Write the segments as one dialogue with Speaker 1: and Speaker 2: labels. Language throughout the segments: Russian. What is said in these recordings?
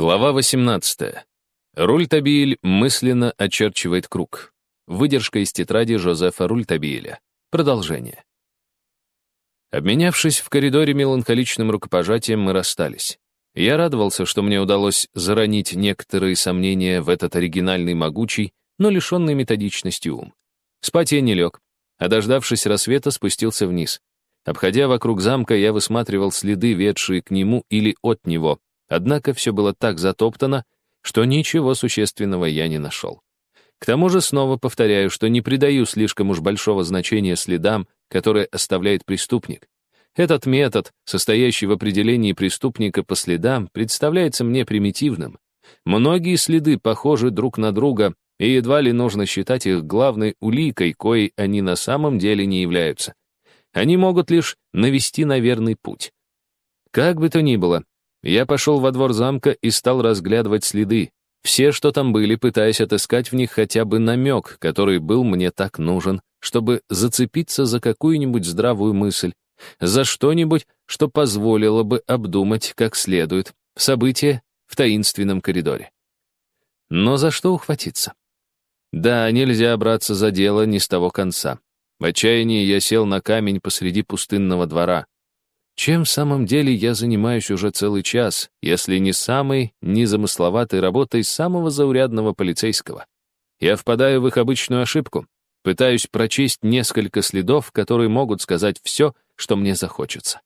Speaker 1: Глава 18. Рультабиль мысленно очерчивает круг. Выдержка из тетради Жозефа Рультабиля. Продолжение. Обменявшись в коридоре меланхоличным рукопожатием, мы расстались. Я радовался, что мне удалось заронить некоторые сомнения в этот оригинальный могучий, но лишенный методичности ум. Спать я не лег, а дождавшись рассвета, спустился вниз. Обходя вокруг замка, я высматривал следы, ведшие к нему или от него, Однако все было так затоптано, что ничего существенного я не нашел. К тому же снова повторяю, что не придаю слишком уж большого значения следам, которые оставляет преступник. Этот метод, состоящий в определении преступника по следам, представляется мне примитивным. Многие следы похожи друг на друга, и едва ли нужно считать их главной уликой, коей они на самом деле не являются. Они могут лишь навести на верный путь. Как бы то ни было, я пошел во двор замка и стал разглядывать следы. Все, что там были, пытаясь отыскать в них хотя бы намек, который был мне так нужен, чтобы зацепиться за какую-нибудь здравую мысль, за что-нибудь, что позволило бы обдумать как следует события в таинственном коридоре. Но за что ухватиться? Да, нельзя браться за дело не с того конца. В отчаянии я сел на камень посреди пустынного двора. Чем в самом деле я занимаюсь уже целый час, если не самой незамысловатой работой самого заурядного полицейского? Я впадаю в их обычную ошибку. Пытаюсь прочесть несколько следов, которые могут сказать все, что мне захочется.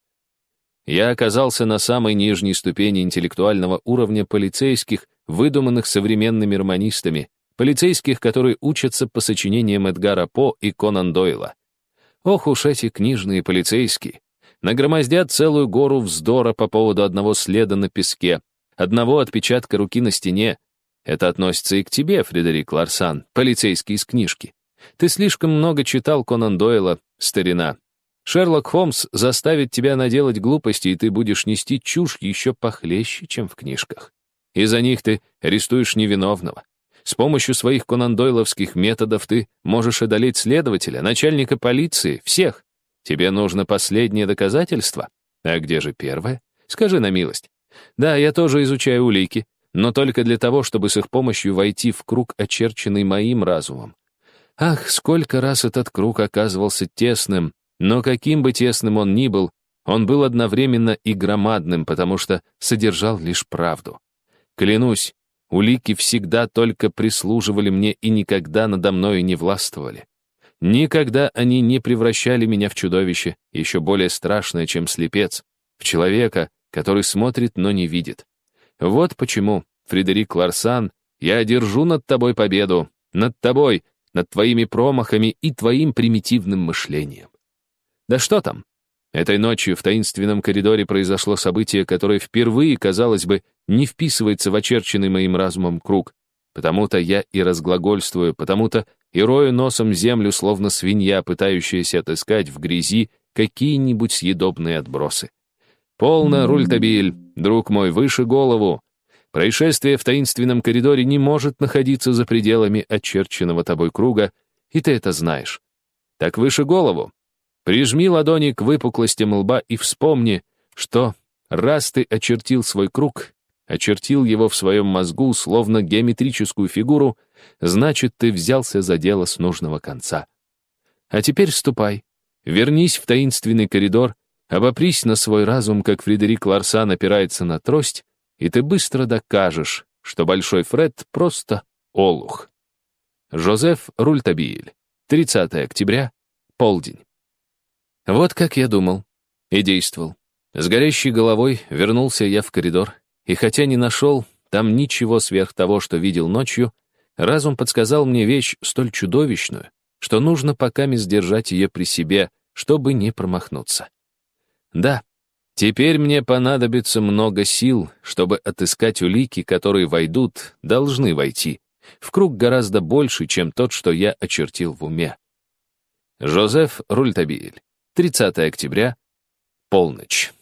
Speaker 1: Я оказался на самой нижней ступени интеллектуального уровня полицейских, выдуманных современными романистами, полицейских, которые учатся по сочинениям Эдгара По и Конан Дойла. Ох уж эти книжные полицейские! Нагромоздят целую гору вздора по поводу одного следа на песке, одного отпечатка руки на стене. Это относится и к тебе, Фредерик Ларсан, полицейский из книжки. Ты слишком много читал Конан Дойла, старина. Шерлок Холмс заставит тебя наделать глупости, и ты будешь нести чушь еще похлеще, чем в книжках. Из-за них ты арестуешь невиновного. С помощью своих конандойловских методов ты можешь одолеть следователя, начальника полиции, всех. Тебе нужно последнее доказательство? А где же первое? Скажи на милость. Да, я тоже изучаю улики, но только для того, чтобы с их помощью войти в круг, очерченный моим разумом. Ах, сколько раз этот круг оказывался тесным, но каким бы тесным он ни был, он был одновременно и громадным, потому что содержал лишь правду. Клянусь, улики всегда только прислуживали мне и никогда надо мною не властвовали. Никогда они не превращали меня в чудовище, еще более страшное, чем слепец, в человека, который смотрит, но не видит. Вот почему, Фредерик Ларсан, я одержу над тобой победу, над тобой, над твоими промахами и твоим примитивным мышлением. Да что там? Этой ночью в таинственном коридоре произошло событие, которое впервые, казалось бы, не вписывается в очерченный моим разумом круг. Потому-то я и разглагольствую, потому-то и рою носом землю, словно свинья, пытающаяся отыскать в грязи какие-нибудь съедобные отбросы. Полно, Рультабиль, друг мой, выше голову. Происшествие в таинственном коридоре не может находиться за пределами очерченного тобой круга, и ты это знаешь. Так выше голову. Прижми ладони к выпуклостям лба и вспомни, что раз ты очертил свой круг, очертил его в своем мозгу, словно геометрическую фигуру, значит, ты взялся за дело с нужного конца. А теперь ступай, вернись в таинственный коридор, обопрись на свой разум, как Фредерик Ларсан опирается на трость, и ты быстро докажешь, что Большой Фред просто олух. Жозеф Рультабиль, 30 октября, полдень. Вот как я думал и действовал. С горящей головой вернулся я в коридор, и хотя не нашел там ничего сверх того, что видел ночью, разум подсказал мне вещь столь чудовищную, что нужно пока сдержать ее при себе, чтобы не промахнуться. Да, теперь мне понадобится много сил, чтобы отыскать улики, которые войдут, должны войти, в круг гораздо больше, чем тот, что я очертил в уме. Жозеф Рультабиль, 30 октября, полночь.